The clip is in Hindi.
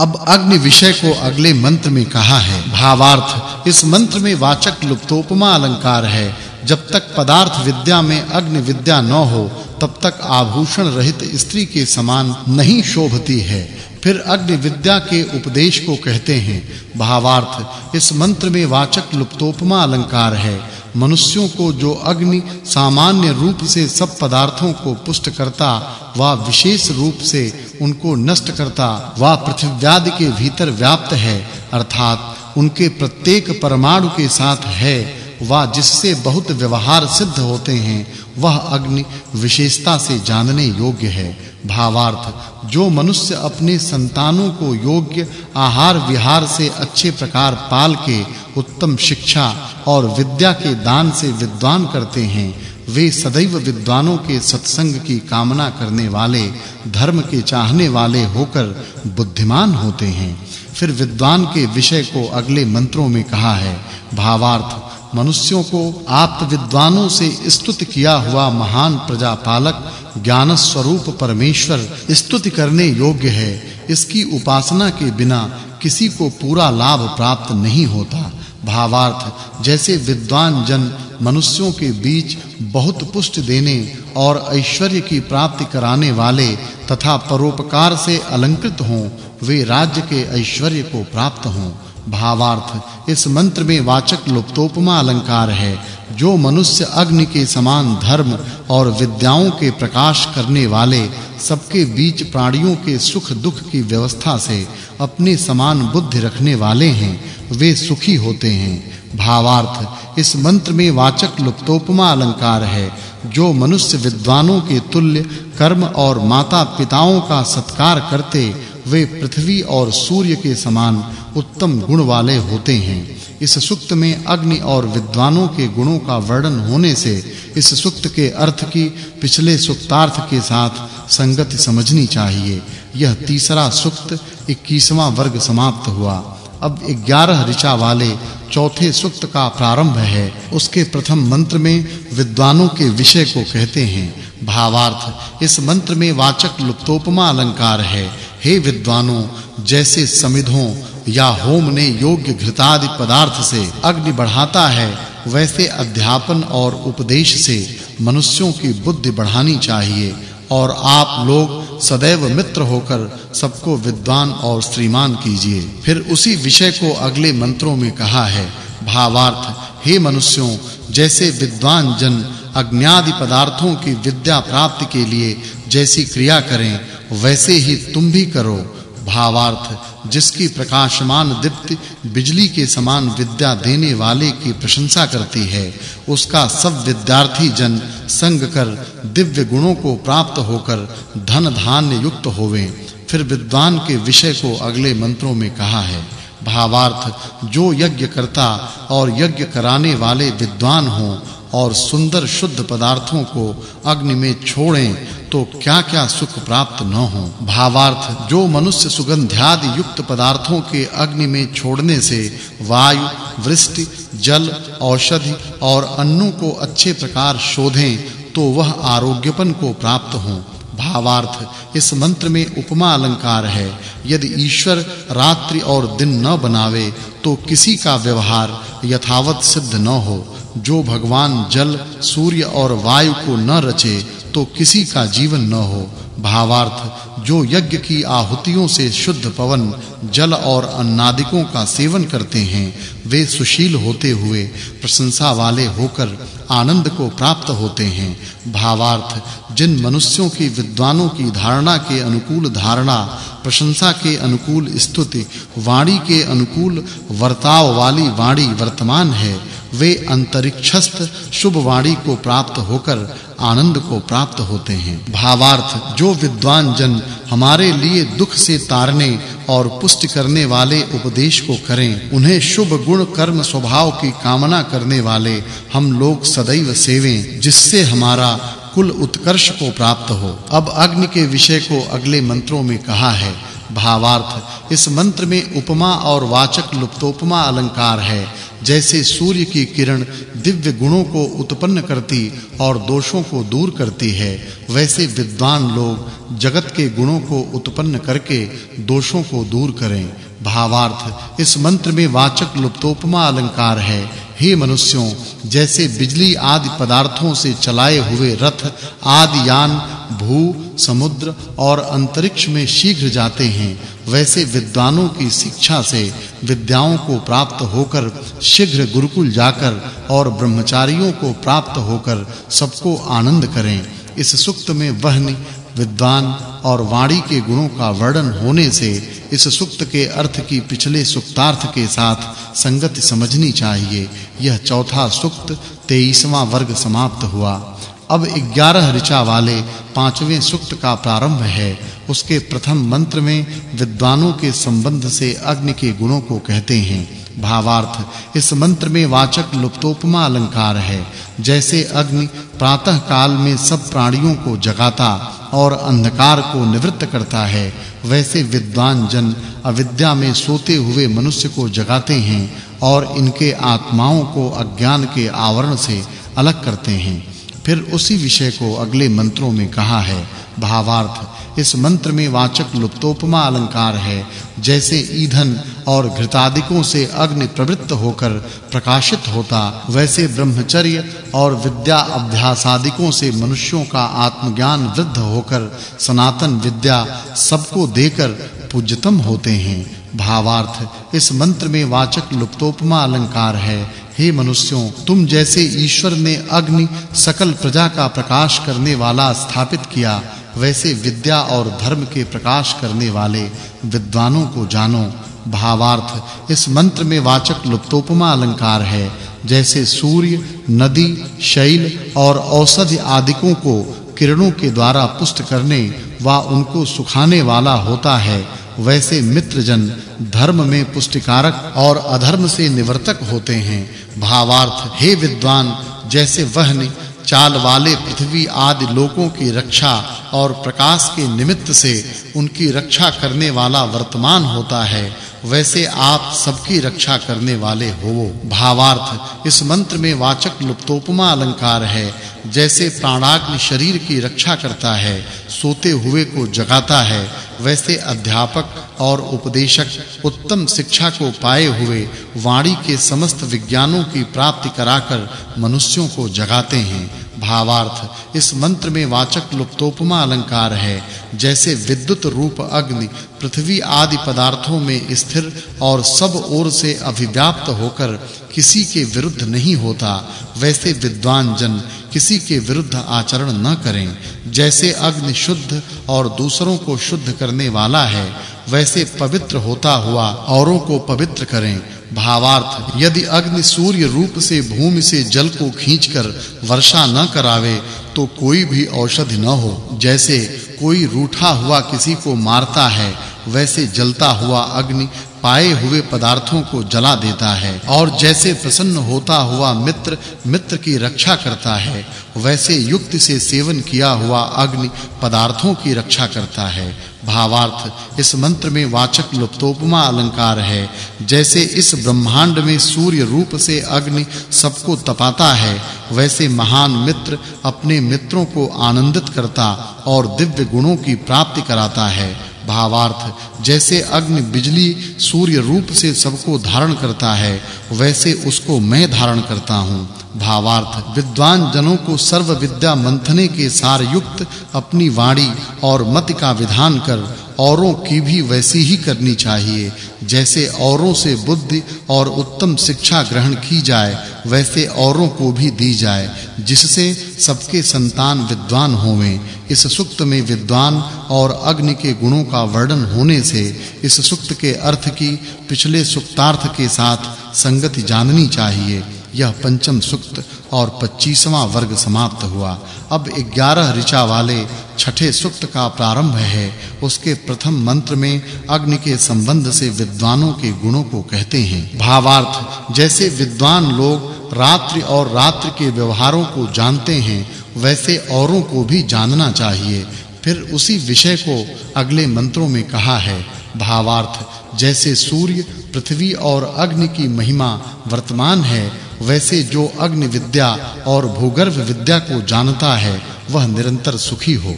अब अग्नि विषय को अगले मंत्र में कहा है। भावार्थ, इस मंत्र में वाचक् लुप्तोपमा अलंकार है। जब तक पदार्थ विद्या में अग्नि विद्या न हो, तब तक आभूषण रहित स्त्री के समान नहीं शोभती है। फिर अग्नि विद्या के उपदेश को कहते हैं। भावार्थ, इस मंत्र में वाचक् लुप्तोपमा अलंकार है। मनुष्यों को जो अग्नि सामान्य रूप से सब पदार्थों को पुष्ट करता व विशेष रूप से उनको नष्ट करता व पृथ्वी आदि के भीतर व्याप्त है, अर्थात उनके प्रत्येक परमाणु के साथ है। व जिससे बहुत व्यवहार सिद्ध होते हैं, वह अग्नि विशेषता से जानने योग्य है। भावार्थ, जो मनुष्य अपने संतानों को योग्य आहार विहार से अच्छे प्रकार पाल के उत्तम शिक्षा और विद्या के दान से विद्वान करते हैं, वे सदैव विद्वानों के सत्संग की कामना करने वाले, धर्म के चाहने वाले होकर बुद्धिमान होते हैं। फिर विद्वान के विषय को अगले मंत्रों में कहा है, भावार्थ मनुष्यों को आप विद्वानों से स्तुति किया हुआ महान प्रजापालक ज्ञान स्वरूप परमेश्वर स्तुति करने योग्य है। इसकी उपासना के बिना किसी को पूरा लाभ प्राप्त नहीं होता। भावार्थ, जैसे विद्वान जन मनुष्यों के बीच बहुत पुष्ट देने और ऐश्वर्य की प्राप्ति कराने वाले तथा परोपकार से अलंकृत हों, वे राज्य के ऐश्वर्य को प्राप्त हों। भावार्थ। इस मंत्र में वाचक् लुप्तोपमा अलंकार है, जो मनुष्य अग्नि के समान धर्म और विद्याओं के प्रकाश करने वाले, सबके बीच प्राणियों के सुख दुख की व्यवस्था से अपने समान बुद्धि रखने वाले हैं, वे सुखी होते हैं। भावार्थ। इस मंत्र में वाचक् लुप्तोपमा अलंकार है, जो मनुष्य विद्वानों के तुल्य, कर्म और माता पिताओं का सत्कार करते वे पृथ्वी और सूर्य के समान उत्तम गुण वाले होते हैं। इस सुक्त में अग्नि और विद्वानों के गुणों का वर्णन होने से इस सुक्त के अर्थ की पिछले सुक्तार्थ के साथ संगति समझनी चाहिए। यह तीसरा सुक्त 21वां वर्ग समाप्त हुआ। अब 11 ऋचा वाले चौथे सुक्त का प्रारंभ है। उसके प्रथम मंत्र में विद्वानों के विषय को कहते हैं। भावार्थ, इस मंत्र में वाचक् लुप्तोपमा अलंकार है। हे विद्वानों, जैसे समिधों या होम ने योग्य घृतादि पदार्थ से अग्नि बढ़ाता है, वैसे अध्यापन और उपदेश से मनुष्यों की बुद्धि बढ़ानी चाहिए, और आप लोग सदैव मित्र होकर सबको विद्वान और श्रीमान कीजिए। फिर उसी विषय को अगले मंत्रों में कहा है, भावार्थ, हे मनुष्यों, जैसे विद्वान जन अज्ञादि पदार्थों की विद्या प्राप्ति के लिए जैसी क्रिया करें वैसे ही तुम भी करो, भावार्थ, जिसकी प्रकाशमान दीप्ति बिजली के समान विद्या देने वाले की प्रशंसा करती है, उसका सब विद्यार्थी जन संग कर दिव्य गुणों को प्राप्त होकर धन धान्य युक्त होवें। फिर विद्वान के विषय को अगले मंत्रों में कहा है, भावार्थ, जो यज्ञ करता और यज्ञ कराने वाले विद्वान हों और सुंदर शुद्ध पदार्थों को अग्नि में छोड़ें तो क्या-क्या सुख प्राप्त न हो। भावार्थ, जो मनुष्य सुगंध्यादि युक्त पदार्थों के अग्नि में छोड़ने से वायु, वृष्टि, जल, औषधि और अन्नों को अच्छे प्रकार शोधें तो वह आरोग्यपन को प्राप्त हो। भावार्थ, इस मंत्र में उपमा अलंकार है, यदि ईश्वर रात्रि और दिन न बनावे तो किसी का व्यवहार यथावत सिद्ध न हो। जो भगवान जल सूर्य और वायु को न रचे तो किसी का जीवन न हो। भावार्थ, जो यज्ञ की आहुतियों से शुद्ध पवन, जल और अन्नादिकों का सेवन करते हैं, वे सुशील होते हुए प्रशंसा वाले होकर आनंद को प्राप्त होते हैं। भावार्थ, जिन मनुष्यों की विद्वानों की धारणा के अनुकूल धारणा, प्रशंसा के अनुकूल स्तुति, वाणी के अनुकूल वर्ताव वाली वाणी वर्तमान है, वे अंतरिक्षस्थ शुभ वाणी को प्राप्त होकर आनंद को प्राप्त होते हैं। भावार्थ, जो विद्वान जन हमारे लिए दुख से तारने और पुष्ट करने वाले उपदेश को करें, उन्हें शुभ गुण कर्म स्वभाव की कामना करने वाले हम लोग सदैव सेवें, जिससे हमारा कुल उत्कर्ष को प्राप्त हो। अब अग्नि के विषय को अगले मंत्रों में कहा है। भावार्थ। इस मंत्र में उपमा और वाचक् लुप्तोपमा अलंकार है। जैसे सूर्य की किरण दिव्य गुणों को उत्पन्न करती और दोषों को दूर करती है, वैसे विद्वान लोग जगत के गुणों को उत्पन्न करके दोषों को दूर करें। भावार्थ। इस मंत्र में वाचक् लुप्तोपमा अलंकार है। हे मनुष्यों, जैसे बिजली आदि पदार्थों से चलाए हुए रथ आदि यान भू, समुद्र और अंतरिक्ष में शीघ्र जाते हैं, वैसे विद्वानों की शिक्षा से विद्याओं को प्राप्त होकर शीघ्र गुरुकुल जाकर और ब्रह्मचारियों को प्राप्त होकर सबको आनंद करें। इस सुक्त में वहनी विद्वान और वाणी के गुणों का वर्णन होने से इस सुक्त के अर्थ की पिछले सुक्तार्थ के साथ संगति समझनी चाहिए। यह चौथा सुक्त 23वां वर्ग समाप्त हुआ। अब 11 ऋचा वाले पाँचवें सुक्त का प्रारंभ है। उसके प्रथम मंत्र में विद्वानों के संबंध से अग्नि के गुणों को कहते हैं। भावार्थ, इस मंत्र में वाचक् लुप्तोपमा अलंकार है। जैसे अग्नि प्रातः काल में सब प्राणियों को जगाता और अंधकार को निवृत्त करता है, वैसे विद्वान जन अविद्या में सोते हुए मनुष्य को जगाते हैं और इनके आत्माओं को अज्ञान के आवरण से अलग करते हैं। फिर उसी विषय को अगले मंत्रों में कहा है, भावार्थ। इस मंत्र में वाचक् लुप्तोपमा अलंकार है, जैसे ईंधन और घृतादिकों से अग्नि प्रवृत्त होकर प्रकाशित होता, वैसे ब्रह्मचर्य और विद्या अभ्यासादिकों से मनुष्यों का आत्मज्ञान वृद्ध होकर सनातन विद्या सबको देकर पूज्यतम होते हैं। भावार्थ, इस मंत्र में वाचक् लुप्तोपमा अलंकार है। हे मनुष्यों, तुम जैसे ईश्वर ने अग्नि सकल प्रजा का प्रकाश करने वाला स्थापित किया वैसे विद्या और धर्म के प्रकाश करने वाले विद्वानों को जानो, भावार्थ, इस मंत्र में वाचक् लुप्तोपमा अलंकार है, जैसे सूर्य, नदी, शैल और औषधि आदिकों को किरणों के द्वारा पुष्ट करने व उनको सुखाने वाला होता है, वैसे मित्रजन धर्म में पुष्टिकारक और अधर्म से निवर्तक होते हैं। भावार्थ, हे विद्वान, जैसे वहन, चाल वाले पृथ्वी आदि लोकों की रक्षा और प्रकाश के निमित्त से उनकी रक्षा करने वाला वर्तमान होता है, वैसे आप सबकी रक्षा करने वाले हो। भावार्थ, इस मंत्र में वाचक् लुप्तोपमा अलंकार है। जैसे प्राणाग्नि शरीर की रक्षा करता है, सोते हुए को जगाता है, वैसे अध्यापक और उपदेशक उत्तम शिक्षा को पाए हुए वाणी के समस्त विज्ञानों की प्राप्ति कराकर मनुष्यों को जगाते हैं। भावार्थ। इस मंत्र में वाचक् लुप्तोपमा अलंकार है, जैसे विद्युत रूप अग्नि पृथ्वी आदि पदार्थों में स्थिर और सब ओर से अभिव्याप्त होकर किसी के विरुद्ध नहीं होता। वैसे विद्वान जन किसी के विरुद्ध आचरण न करें। जैसे अग्नि शुद्ध और दूसरों को शुद्ध करने वाला है वैसे पवित्र होता हुआ औरों को पवित्र करें। भावार्थ, यदि अग्नि सूर्य रूप से भूमि से जल को खींचकर वर्षा न करावे तो कोई भी औषधि न हो। जैसे कोई रूठा हुआ किसी को मारता है, वैसे जलता हुआ अग्नि पाए हुए पदार्थों को जला देता है और जैसे प्रसन्न होता हुआ मित्र मित्र की रक्षा करता है, वैसे युक्ति से सेवन किया हुआ अग्नि पदार्थों की रक्षा करता है। भावार्थ, इस मंत्र में वाचक् लुप्तोपमा अलंकार है। जैसे इस ब्रह्मांड में सूर्य रूप से अग्नि सबको तपाता है, वैसे महान मित्र अपने मित्रों को आनंदित करता और दिव्य गुणों की प्राप्ति कराता है। भावार्थ, जैसे अग्नि बिजली सूर्य रूप से सबको धारण करता है, वैसे उसको मैं धारण करता हूँ। भावार्थ, विद्वान जनों को सर्व विद्या मंथने के सार युक्त अपनी वाणी और मत का विधान कर, औरों की भी वैसी ही करनी चाहिए, जैसे औरों से बुद्धि और उत्तम शिक्षा ग्रहण की जाए वैसे औरों को भी दी जाए, जिससे सबके संतान विद्वान होवें। इस सुक्त में विद्वान और अग्नि के गुणों का वर्णन होने से इस सुक्त के अर्थ की पिछले सुक्तार्थ के साथ संगति जाननी चाहिए। यह पंचम सुक्त और 25वां वर्ग समाप्त हुआ। अब 11 ऋचा वाले छठे सुक्त का प्रारंभ है। उसके प्रथम मंत्र में अग्नि के संबंध से विद्वानों के गुणों को कहते हैं। भावार्थ, जैसे विद्वान लोग रात्रि और रात्रि के व्यवहारों को जानते हैं, वैसे औरों को भी जानना चाहिए। फिर उसी विषय को अगले मंत्रों में कहा है। भावार्थ, जैसे सूर्य, पृथ्वी और अग्नि की महिमा वर्तमान है वैसे जो अग्नि विद्या और भूगर्भ विद्या को जानता है वह निरंतर सुखी हो।